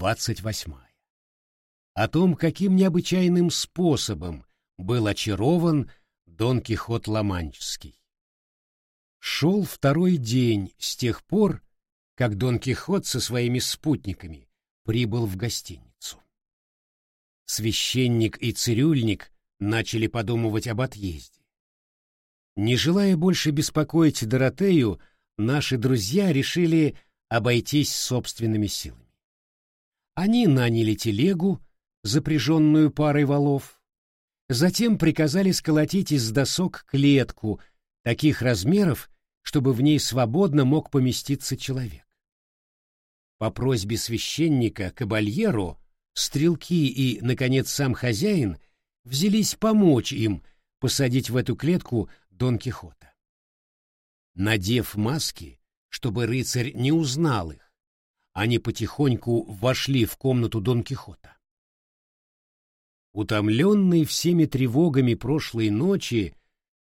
двадцать восьмая. О том, каким необычайным способом был очарован Дон Кихот Ламанческий. Шел второй день с тех пор, как Дон Кихот со своими спутниками прибыл в гостиницу. Священник и цирюльник начали подумывать об отъезде. Не желая больше беспокоить Доротею, наши друзья решили обойтись собственными силами. Они наняли телегу, запряженную парой валов, затем приказали сколотить из досок клетку таких размеров, чтобы в ней свободно мог поместиться человек. По просьбе священника Кабальеру стрелки и, наконец, сам хозяин взялись помочь им посадить в эту клетку Дон Кихота. Надев маски, чтобы рыцарь не узнал их, они потихоньку вошли в комнату Дон Кихота. Утомленный всеми тревогами прошлой ночи,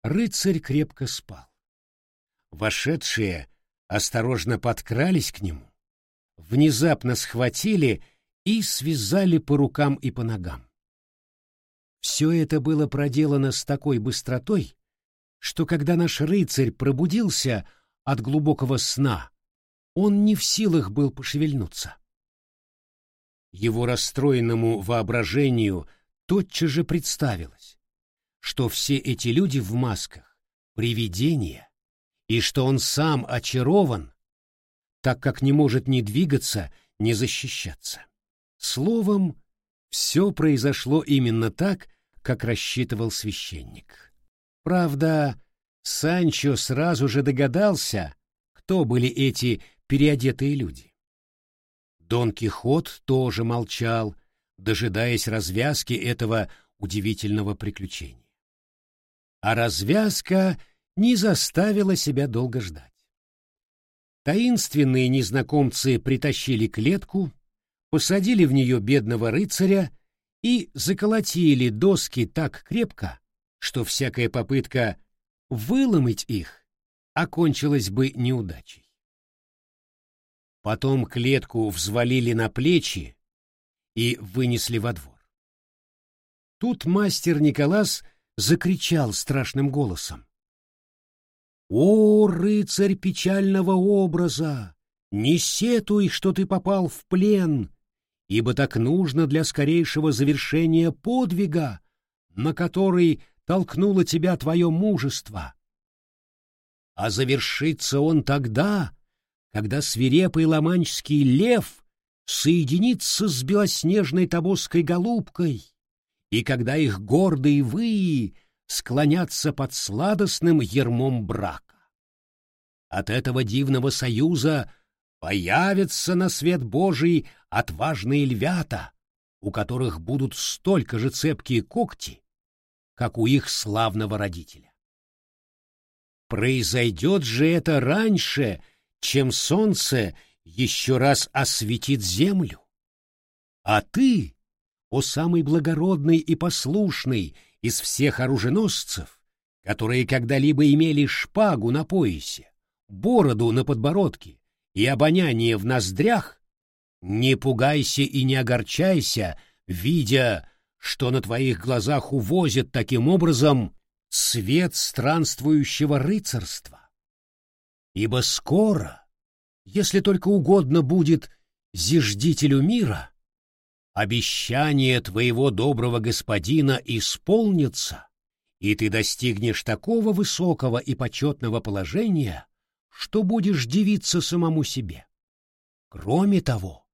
рыцарь крепко спал. Вошедшие осторожно подкрались к нему, внезапно схватили и связали по рукам и по ногам. Все это было проделано с такой быстротой, что когда наш рыцарь пробудился от глубокого сна, он не в силах был пошевельнуться. Его расстроенному воображению тотчас же представилось, что все эти люди в масках — привидения, и что он сам очарован, так как не может ни двигаться, ни защищаться. Словом, все произошло именно так, как рассчитывал священник. Правда, Санчо сразу же догадался, кто были эти переодетые люди. Дон Кихот тоже молчал, дожидаясь развязки этого удивительного приключения. А развязка не заставила себя долго ждать. Таинственные незнакомцы притащили клетку, посадили в нее бедного рыцаря и заколотили доски так крепко, что всякая попытка выломать их окончилась бы неудачей. Потом клетку взвалили на плечи и вынесли во двор. Тут мастер Николас закричал страшным голосом. «О, рыцарь печального образа! Не сетуй, что ты попал в плен, ибо так нужно для скорейшего завершения подвига, на который толкнуло тебя твое мужество. А завершится он тогда, когда свирепый ломанческий лев соединится с белоснежной тобоской голубкой, и когда их гордые выи склонятся под сладостным ермом брака. От этого дивного союза появятся на свет Божий отважные львята, у которых будут столько же цепкие когти, как у их славного родителя. Произойдет же это раньше, чем солнце еще раз осветит землю. А ты, о самый благородный и послушный из всех оруженосцев, которые когда-либо имели шпагу на поясе, бороду на подбородке и обоняние в ноздрях, не пугайся и не огорчайся, видя, что на твоих глазах увозят таким образом свет странствующего рыцарства. Ибо скоро, если только угодно будет зиждителю мира, обещание твоего доброго господина исполнится, и ты достигнешь такого высокого и почетного положения, что будешь дивиться самому себе. Кроме того,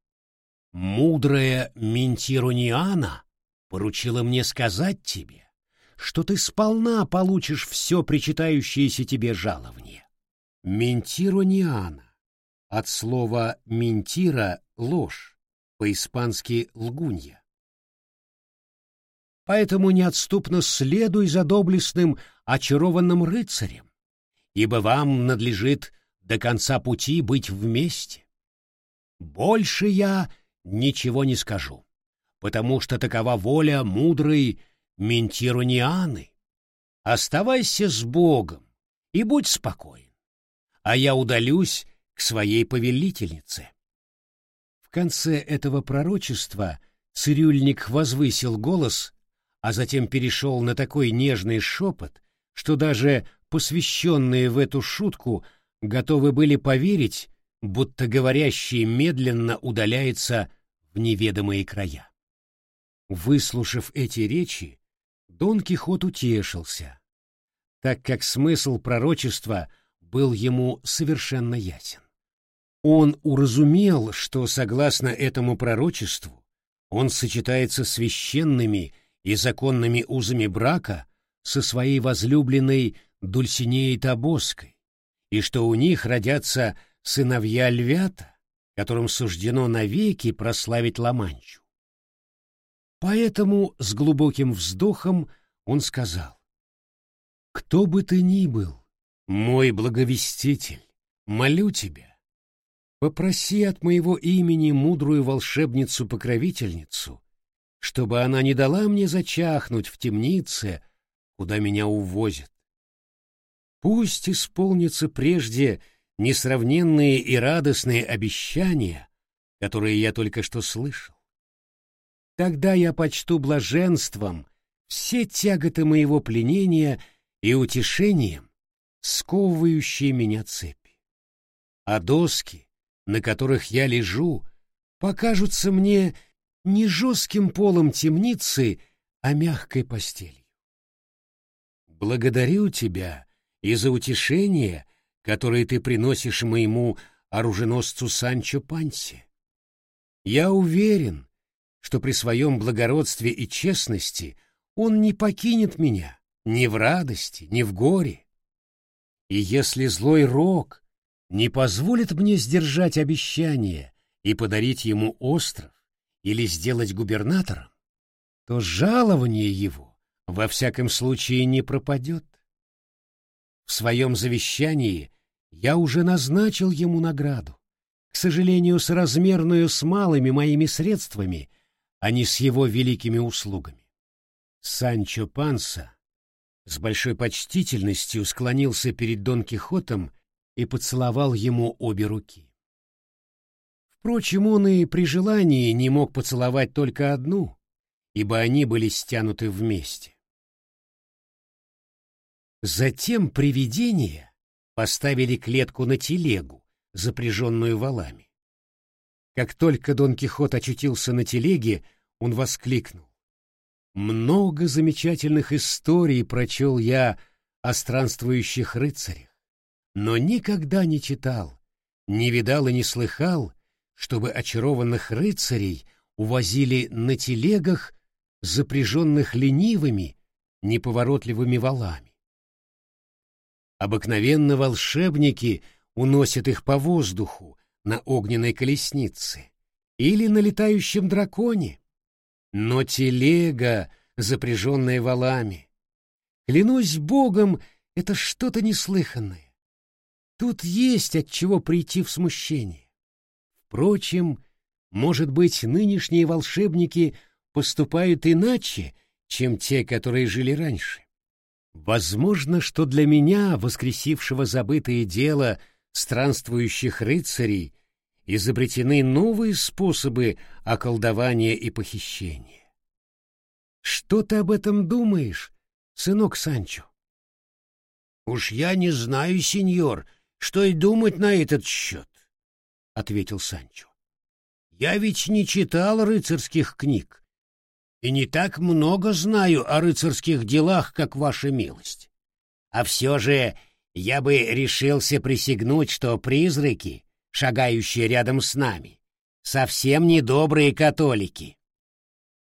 мудрая Ментирониана поручила мне сказать тебе, что ты сполна получишь все причитающееся тебе жалование. Ментирониана от слова «ментира» — ложь по-испански «лгунья». Поэтому неотступно следуй за доблестным, очарованным рыцарем, ибо вам надлежит до конца пути быть вместе. Больше я ничего не скажу, потому что такова воля мудрой Ментирунианы. Оставайся с Богом и будь спокоен, а я удалюсь к своей повелительнице конце этого пророчества цирюльник возвысил голос, а затем перешел на такой нежный шепот, что даже посвященные в эту шутку готовы были поверить, будто говорящий медленно удаляется в неведомые края. Выслушав эти речи, Дон Кихот утешился, так как смысл пророчества был ему совершенно ясен. Он уразумел, что, согласно этому пророчеству, он сочетается священными и законными узами брака со своей возлюбленной Дульсинеей Табоской, и что у них родятся сыновья Львята, которым суждено навеки прославить Ламанчу. Поэтому с глубоким вздохом он сказал, «Кто бы ты ни был, мой благовеститель, молю тебя, попроси от моего имени мудрую волшебницу-покровительницу, чтобы она не дала мне зачахнуть в темнице, куда меня увозят. Пусть исполнится прежде несравненные и радостные обещания, которые я только что слышал. Тогда я почту блаженством все тяготы моего пленения и утешением, сковывающие меня цепи. А доски, на которых я лежу, покажутся мне не жестким полом темницы, а мягкой постелью. Благодарю тебя и за утешение, которое ты приносишь моему оруженосцу Санчо Панси. Я уверен, что при своем благородстве и честности он не покинет меня ни в радости, ни в горе. И если злой рок не позволит мне сдержать обещание и подарить ему остров или сделать губернатором, то жалование его во всяком случае не пропадет. В своем завещании я уже назначил ему награду, к сожалению, соразмерную с малыми моими средствами, а не с его великими услугами. Санчо Панса с большой почтительностью склонился перед Дон Кихотом и поцеловал ему обе руки. Впрочем, он и при желании не мог поцеловать только одну, ибо они были стянуты вместе. Затем привидения поставили клетку на телегу, запряженную валами. Как только Дон Кихот очутился на телеге, он воскликнул. «Много замечательных историй прочел я о странствующих рыцарях, но никогда не читал, не видал и не слыхал, чтобы очарованных рыцарей увозили на телегах, запряженных ленивыми, неповоротливыми валами. Обыкновенно волшебники уносят их по воздуху на огненной колеснице или на летающем драконе. Но телега, запряженная валами, клянусь богом, это что-то неслыханное. Тут есть от чего прийти в смущение. Впрочем, может быть, нынешние волшебники поступают иначе, чем те, которые жили раньше. Возможно, что для меня, воскресившего забытое дело странствующих рыцарей, изобретены новые способы околдования и похищения. Что ты об этом думаешь, сынок Санчо? Уж я не знаю, сеньор, что и думать на этот счет, — ответил Санчо. Я ведь не читал рыцарских книг и не так много знаю о рыцарских делах, как ваша милость. А все же я бы решился присягнуть, что призраки, шагающие рядом с нами, совсем не добрые католики.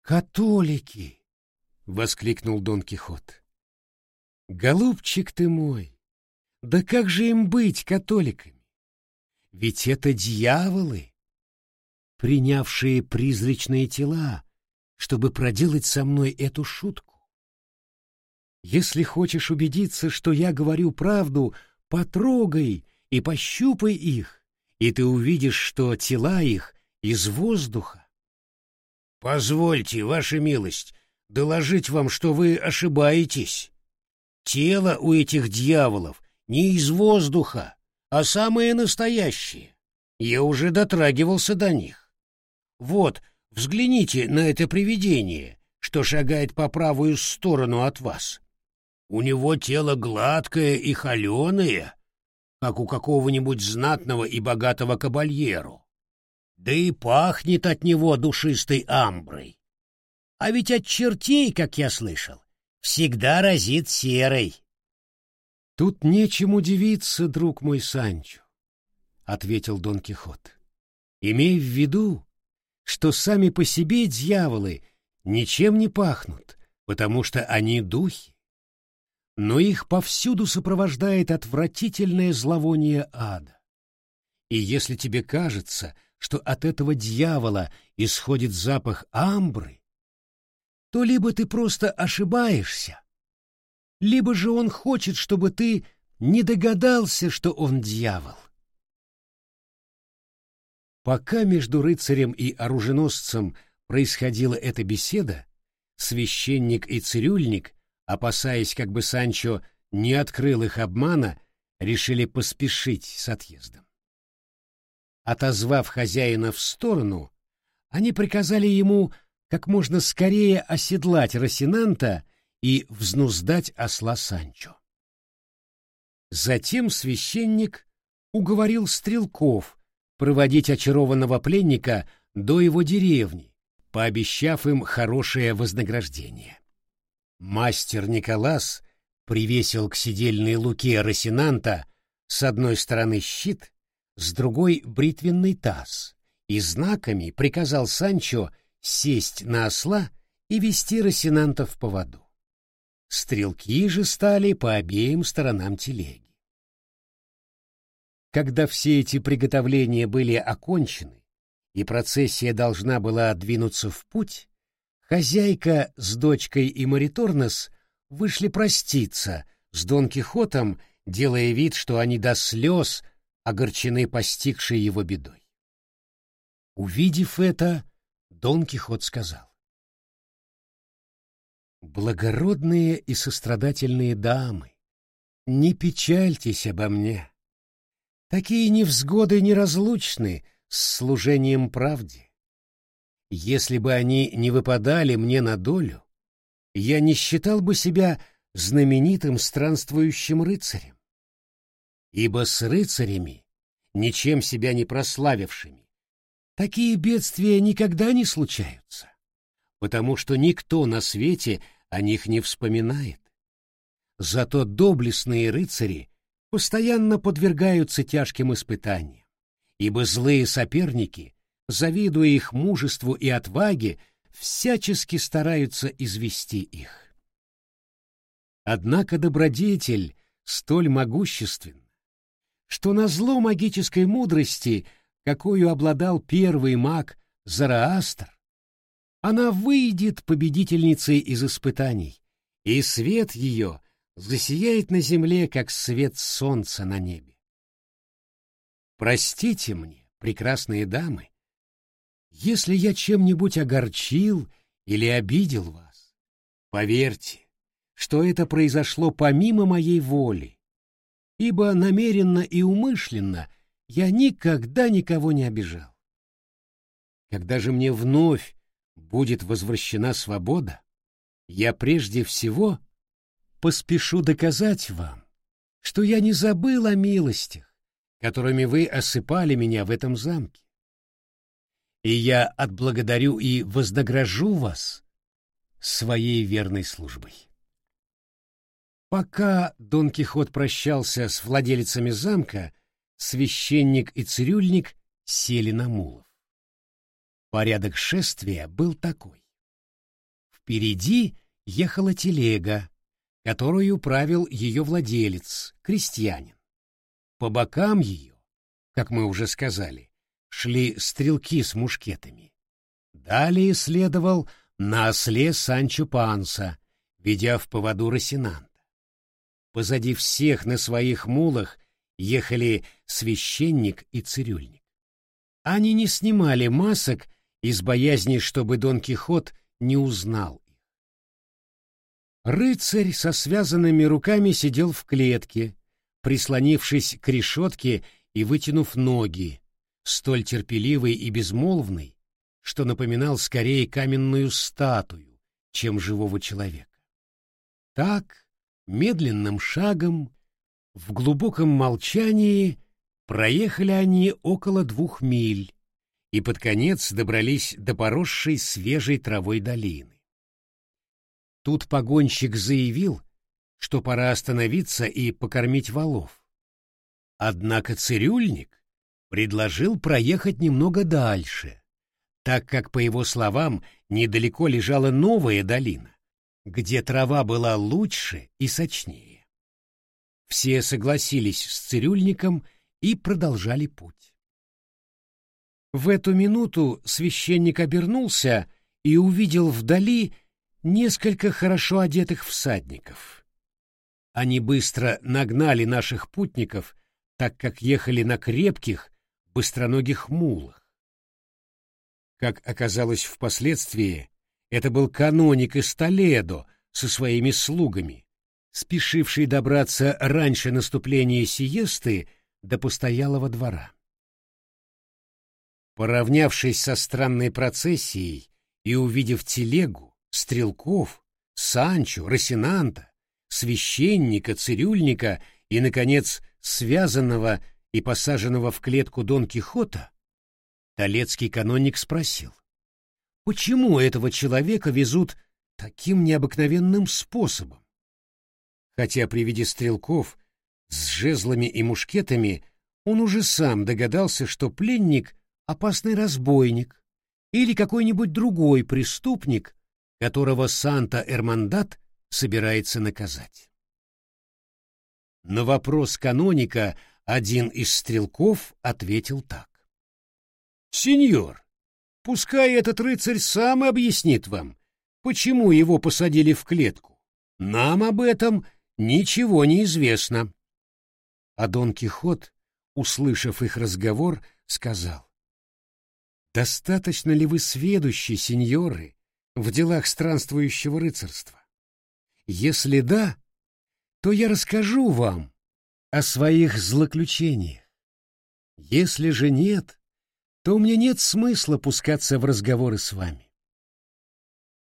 «Католики!» — воскликнул Дон Кихот. «Голубчик ты мой! Да как же им быть католиками? Ведь это дьяволы, принявшие призрачные тела, чтобы проделать со мной эту шутку. Если хочешь убедиться, что я говорю правду, потрогай и пощупай их, и ты увидишь, что тела их из воздуха. Позвольте, ваша милость, доложить вам, что вы ошибаетесь. Тело у этих дьяволов не из воздуха, а самое настоящее. Я уже дотрагивался до них. Вот, взгляните на это привидение, что шагает по правую сторону от вас. У него тело гладкое и холеное, как у какого-нибудь знатного и богатого кабальеру. Да и пахнет от него душистой амброй. А ведь от чертей, как я слышал, всегда разит серой. — Тут нечем удивиться, друг мой Санчо, — ответил Дон Кихот. — Имей в виду, что сами по себе дьяволы ничем не пахнут, потому что они духи но их повсюду сопровождает отвратительное зловоние ада. И если тебе кажется, что от этого дьявола исходит запах амбры, то либо ты просто ошибаешься, либо же он хочет, чтобы ты не догадался, что он дьявол. Пока между рыцарем и оруженосцем происходила эта беседа, священник и цирюльник опасаясь, как бы Санчо не открыл их обмана, решили поспешить с отъездом. Отозвав хозяина в сторону, они приказали ему как можно скорее оседлать Росинанта и взнуздать осла Санчо. Затем священник уговорил стрелков проводить очарованного пленника до его деревни, пообещав им хорошее вознаграждение. Мастер Николас привесил к сидельной луке Росинанта с одной стороны щит, с другой — бритвенный таз, и знаками приказал Санчо сесть на осла и вести Росинанта в поводу. Стрелки же стали по обеим сторонам телеги. Когда все эти приготовления были окончены, и процессия должна была двинуться в путь, Хозяйка с дочкой и Мариторнес вышли проститься с Дон Кихотом, делая вид, что они до слез огорчены постигшей его бедой. Увидев это, Дон Кихот сказал. «Благородные и сострадательные дамы, не печальтесь обо мне. Такие невзгоды неразлучны с служением правде. Если бы они не выпадали мне на долю, я не считал бы себя знаменитым странствующим рыцарем. Ибо с рыцарями, ничем себя не прославившими, такие бедствия никогда не случаются, потому что никто на свете о них не вспоминает. Зато доблестные рыцари постоянно подвергаются тяжким испытаниям, ибо злые соперники завидуя их мужеству и отваге, всячески стараются извести их. Однако добродетель столь могуществен, что на зло магической мудрости, какую обладал первый маг Зараастр, она выйдет победительницей из испытаний, и свет ее засияет на земле, как свет солнца на небе. Простите мне, прекрасные дамы, если я чем-нибудь огорчил или обидел вас, поверьте, что это произошло помимо моей воли, ибо намеренно и умышленно я никогда никого не обижал. Когда же мне вновь будет возвращена свобода, я прежде всего поспешу доказать вам, что я не забыл о милостях, которыми вы осыпали меня в этом замке и я отблагодарю и вознагражу вас своей верной службой. Пока Дон Кихот прощался с владельцами замка, священник и цирюльник сели на мулов. Порядок шествия был такой. Впереди ехала телега, которую правил ее владелец, крестьянин. По бокам ее, как мы уже сказали, шли стрелки с мушкетами. Далее следовал на осле Санчо Панса, ведя в поводу Росинанта. Позади всех на своих мулах ехали священник и цирюльник. Они не снимали масок из боязни, чтобы Дон Кихот не узнал их. Рыцарь со связанными руками сидел в клетке, прислонившись к решетке и вытянув ноги, столь терпеливый и безмолвный, что напоминал скорее каменную статую, чем живого человека. Так, медленным шагом, в глубоком молчании проехали они около двух миль и под конец добрались до поросшей свежей травой долины. Тут погонщик заявил, что пора остановиться и покормить валов. Однако цирюльник предложил проехать немного дальше, так как, по его словам, недалеко лежала новая долина, где трава была лучше и сочнее. Все согласились с цирюльником и продолжали путь. В эту минуту священник обернулся и увидел вдали несколько хорошо одетых всадников. Они быстро нагнали наших путников, так как ехали на крепких, быстроногих мулах. Как оказалось впоследствии, это был каноник из Толедо со своими слугами, спешивший добраться раньше наступления сиесты до постоялого двора. Поравнявшись со странной процессией и увидев телегу, стрелков, Санчо, Росинанта, священника, цирюльника и, наконец, связанного и посаженного в клетку Дон Кихота, Толецкий каноник спросил, почему этого человека везут таким необыкновенным способом? Хотя при виде стрелков с жезлами и мушкетами он уже сам догадался, что пленник — опасный разбойник или какой-нибудь другой преступник, которого Санта-Эрмандат собирается наказать. На вопрос каноника один из стрелков ответил так. «Сеньор, пускай этот рыцарь сам объяснит вам, почему его посадили в клетку. Нам об этом ничего не известно». А Дон Кихот, услышав их разговор, сказал. «Достаточно ли вы сведущи, сеньоры, в делах странствующего рыцарства? Если да, то я расскажу вам о своих злоключениях. Если же нет, то мне нет смысла пускаться в разговоры с вами».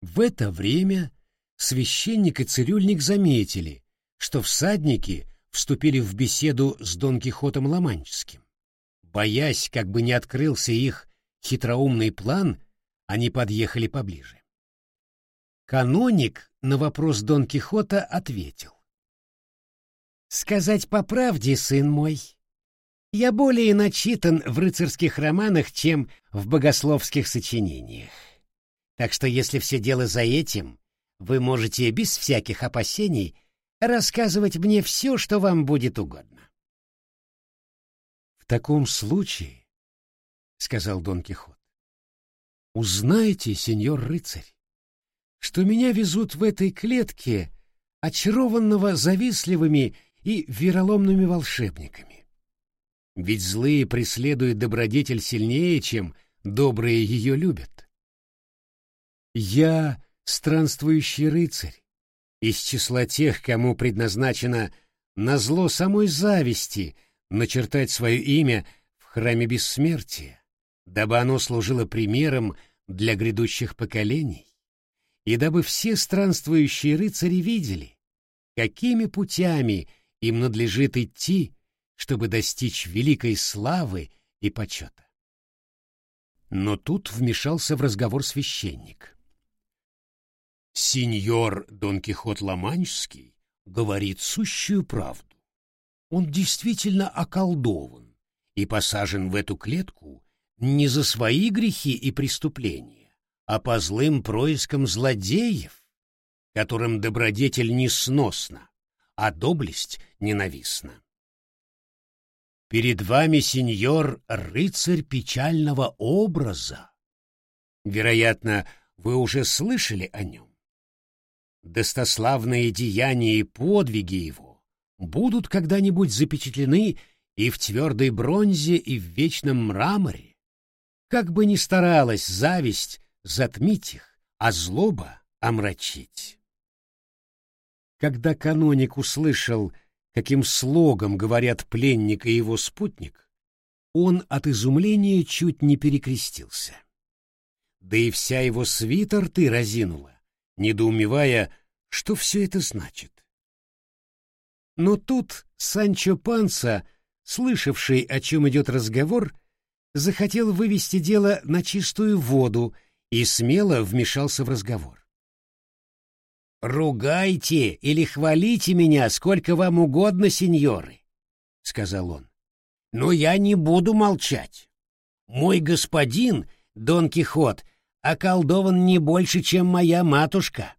В это время священник и цирюльник заметили, что всадники — вступили в беседу с Дон Кихотом Ломанческим. Боясь, как бы не открылся их хитроумный план, они подъехали поближе. Каноник на вопрос Дон Кихота ответил. «Сказать по правде, сын мой, я более начитан в рыцарских романах, чем в богословских сочинениях. Так что если все дело за этим, вы можете без всяких опасений рассказывать мне все, что вам будет угодно. — В таком случае, — сказал Дон Кихот, — узнайте, сеньор рыцарь, что меня везут в этой клетке очарованного завистливыми и вероломными волшебниками. Ведь злые преследуют добродетель сильнее, чем добрые ее любят. Я странствующий рыцарь, из числа тех, кому предназначено на зло самой зависти начертать свое имя в храме бессмертия, дабы оно служило примером для грядущих поколений, и дабы все странствующие рыцари видели, какими путями им надлежит идти, чтобы достичь великой славы и почета. Но тут вмешался в разговор священник. Сеньор Дон Кихот Ламанчский говорит сущую правду. Он действительно околдован и посажен в эту клетку не за свои грехи и преступления, а по злым проискам злодеев, которым добродетель несносна, а доблесть ненавистна. Перед вами, сеньор, рыцарь печального образа. Вероятно, вы уже слышали о нем достославные деяния и подвиги его будут когда-нибудь запечатлены и в твердой бронзе, и в вечном мраморе. Как бы ни старалась зависть затмить их, а злоба омрачить. Когда каноник услышал, каким слогом говорят пленник и его спутник, он от изумления чуть не перекрестился. да и вся его свита рты разинула, недоумевая, что все это значит. Но тут Санчо Панса, слышавший, о чем идет разговор, захотел вывести дело на чистую воду и смело вмешался в разговор. «Ругайте или хвалите меня сколько вам угодно, сеньоры», — сказал он. «Но я не буду молчать. Мой господин, Дон Кихот, околдован не больше, чем моя матушка.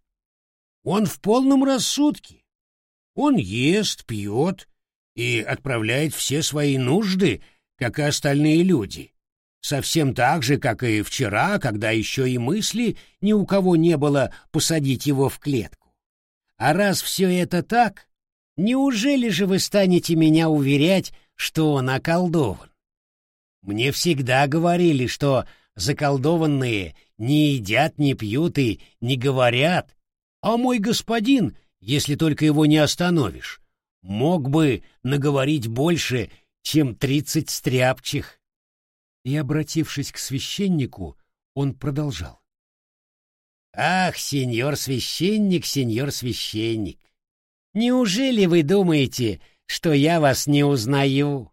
Он в полном рассудке. Он ест, пьет и отправляет все свои нужды, как и остальные люди. Совсем так же, как и вчера, когда еще и мысли ни у кого не было посадить его в клетку. А раз все это так, неужели же вы станете меня уверять, что он околдован? Мне всегда говорили, что заколдованные не едят, не пьют и не говорят, а мой господин, если только его не остановишь, мог бы наговорить больше, чем тридцать стряпчих. И, обратившись к священнику, он продолжал. «Ах, сеньор священник, сеньор священник! Неужели вы думаете, что я вас не узнаю?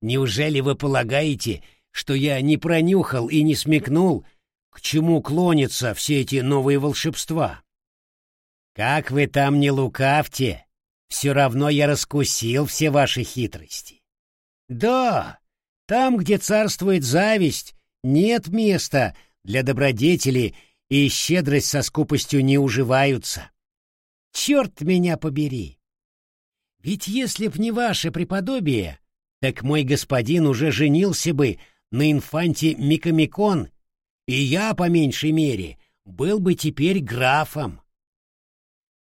Неужели вы полагаете, что я не пронюхал и не смекнул, к чему клонятся все эти новые волшебства? Как вы там не лукавьте, все равно я раскусил все ваши хитрости. Да, там, где царствует зависть, нет места для добродетели, и щедрость со скупостью не уживаются. Черт меня побери! Ведь если б не ваше преподобие, так мой господин уже женился бы на инфанте Микомикон, и я, по меньшей мере, был бы теперь графом.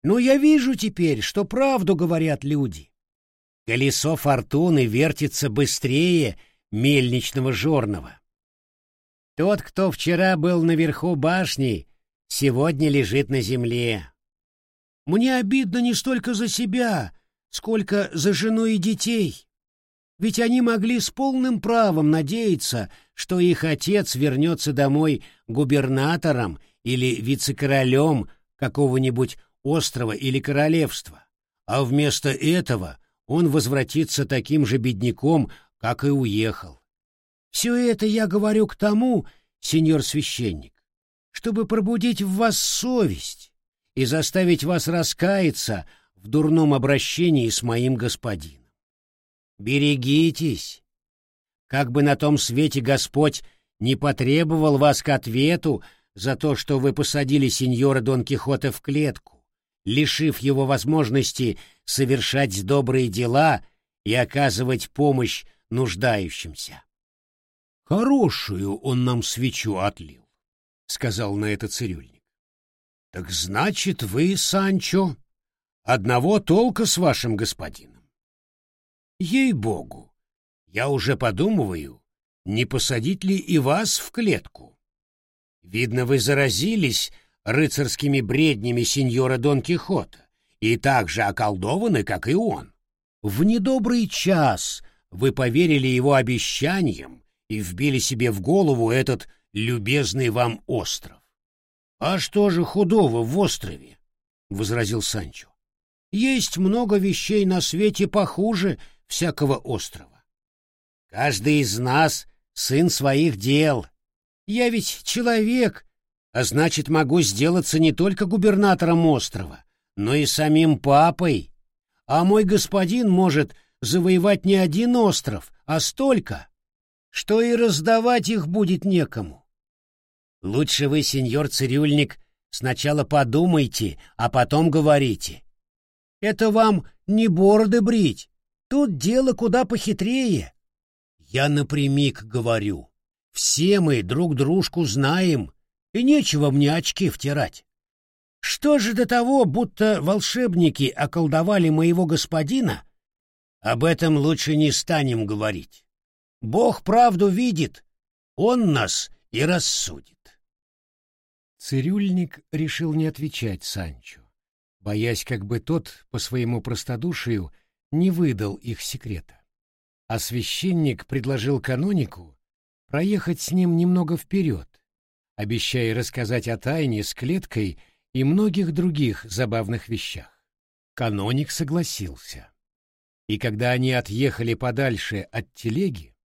Но я вижу теперь, что правду говорят люди. Колесо фортуны вертится быстрее мельничного жорного. Тот, кто вчера был наверху башни, сегодня лежит на земле. Мне обидно не столько за себя, сколько за жену и детей. Ведь они могли с полным правом надеяться, что их отец вернется домой губернатором или вице-королем какого-нибудь острова или королевства, а вместо этого он возвратится таким же бедняком, как и уехал. Все это я говорю к тому, сеньор священник, чтобы пробудить в вас совесть и заставить вас раскаяться в дурном обращении с моим господином. Берегитесь. Как бы на том свете Господь не потребовал вас к ответу за то, что вы посадили сеньора Дон Кихота в клетку, лишив его возможности совершать добрые дела и оказывать помощь нуждающимся. «Хорошую он нам свечу отлил», — сказал на это цирюльник. «Так значит, вы, Санчо, одного толка с вашим господином. Ей-богу, я уже подумываю, не посадить ли и вас в клетку. Видно, вы заразились рыцарскими бреднями сеньора Дон Кихота и так же околдованы, как и он. В недобрый час вы поверили его обещаниям и вбили себе в голову этот любезный вам остров. — А что же худого в острове? — возразил Санчо. — Есть много вещей на свете похуже, всякого острова. Каждый из нас — сын своих дел. Я ведь человек, а значит, могу сделаться не только губернатором острова, но и самим папой. А мой господин может завоевать не один остров, а столько, что и раздавать их будет некому. Лучше вы, сеньор цирюльник, сначала подумайте, а потом говорите. Это вам не бороды брить, Тут дело куда похитрее. Я напрямик говорю. Все мы друг дружку знаем, и нечего мне очки втирать. Что же до того, будто волшебники околдовали моего господина? Об этом лучше не станем говорить. Бог правду видит, он нас и рассудит. Цирюльник решил не отвечать Санчо, боясь, как бы тот по своему простодушию не выдал их секрета. А священник предложил канонику проехать с ним немного вперед, обещая рассказать о тайне с клеткой и многих других забавных вещах. Каноник согласился. И когда они отъехали подальше от телеги,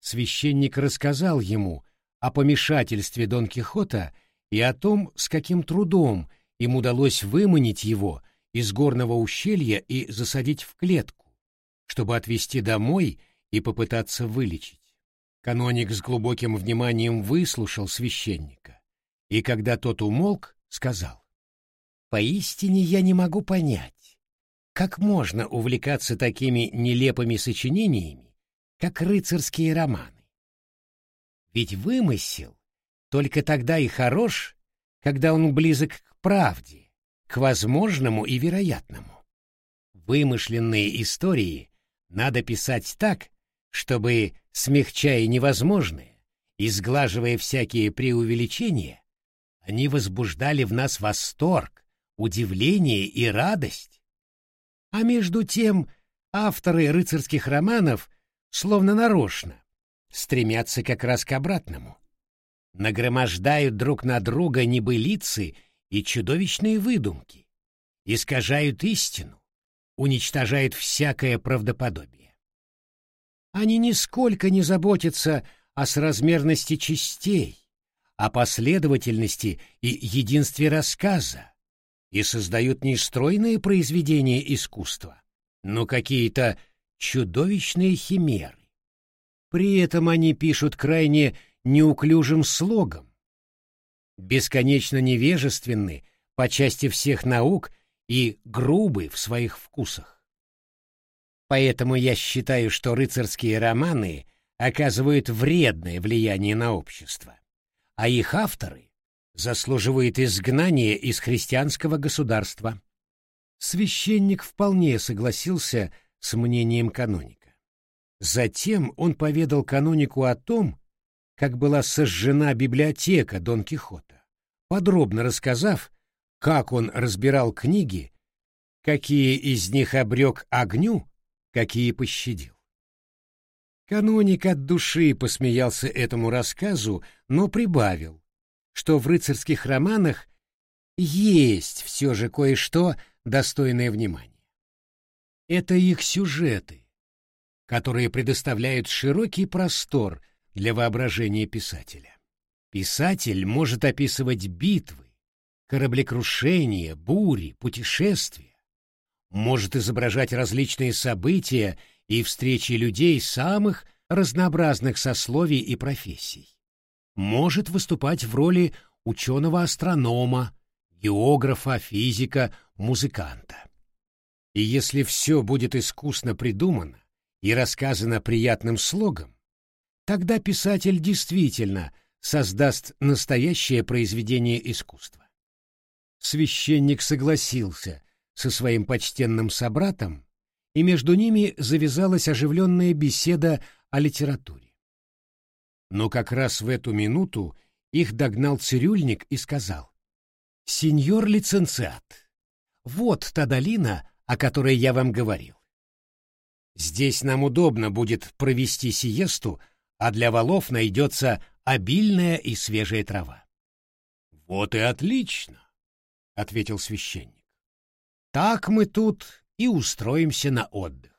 священник рассказал ему о помешательстве Дон Кихота и о том, с каким трудом им удалось выманить его из горного ущелья и засадить в клетку, чтобы отвезти домой и попытаться вылечить. Каноник с глубоким вниманием выслушал священника, и когда тот умолк, сказал, «Поистине я не могу понять, как можно увлекаться такими нелепыми сочинениями, как рыцарские романы. Ведь вымысел только тогда и хорош, когда он близок к правде, к возможному и вероятному. Вымышленные истории надо писать так, чтобы, смягчая невозможное и сглаживая всякие преувеличения, они возбуждали в нас восторг, удивление и радость. А между тем авторы рыцарских романов словно нарочно стремятся как раз к обратному. Нагромождают друг на друга небылицы и чудовищные выдумки, искажают истину, уничтожают всякое правдоподобие. Они нисколько не заботятся о соразмерности частей, о последовательности и единстве рассказа и создают не стройные произведения искусства, но какие-то чудовищные химеры. При этом они пишут крайне неуклюжим слогом, бесконечно невежественны по части всех наук и грубы в своих вкусах. Поэтому я считаю, что рыцарские романы оказывают вредное влияние на общество, а их авторы заслуживают изгнания из христианского государства. Священник вполне согласился с мнением каноника. Затем он поведал канонику о том, как была сожжена библиотека Дон Кихота, подробно рассказав, как он разбирал книги, какие из них обрек огню, какие пощадил. Каноник от души посмеялся этому рассказу, но прибавил, что в рыцарских романах есть все же кое-что достойное внимания. Это их сюжеты, которые предоставляют широкий простор для воображения писателя. Писатель может описывать битвы, кораблекрушения, бури, путешествия, может изображать различные события и встречи людей самых разнообразных сословий и профессий, может выступать в роли ученого-астронома, географа, физика, музыканта. И если все будет искусно придумано и рассказано приятным слогом, тогда писатель действительно создаст настоящее произведение искусства священник согласился со своим почтенным собратом, и между ними завязалась оживленная беседа о литературе. Но как раз в эту минуту их догнал цирюльник и сказал, «Сеньор лиценциат, вот та долина, о которой я вам говорил. Здесь нам удобно будет провести сиесту, а для валов найдется обильная и свежая трава». «Вот и отлично!» — ответил священник. «Так мы тут и устроимся на отдых.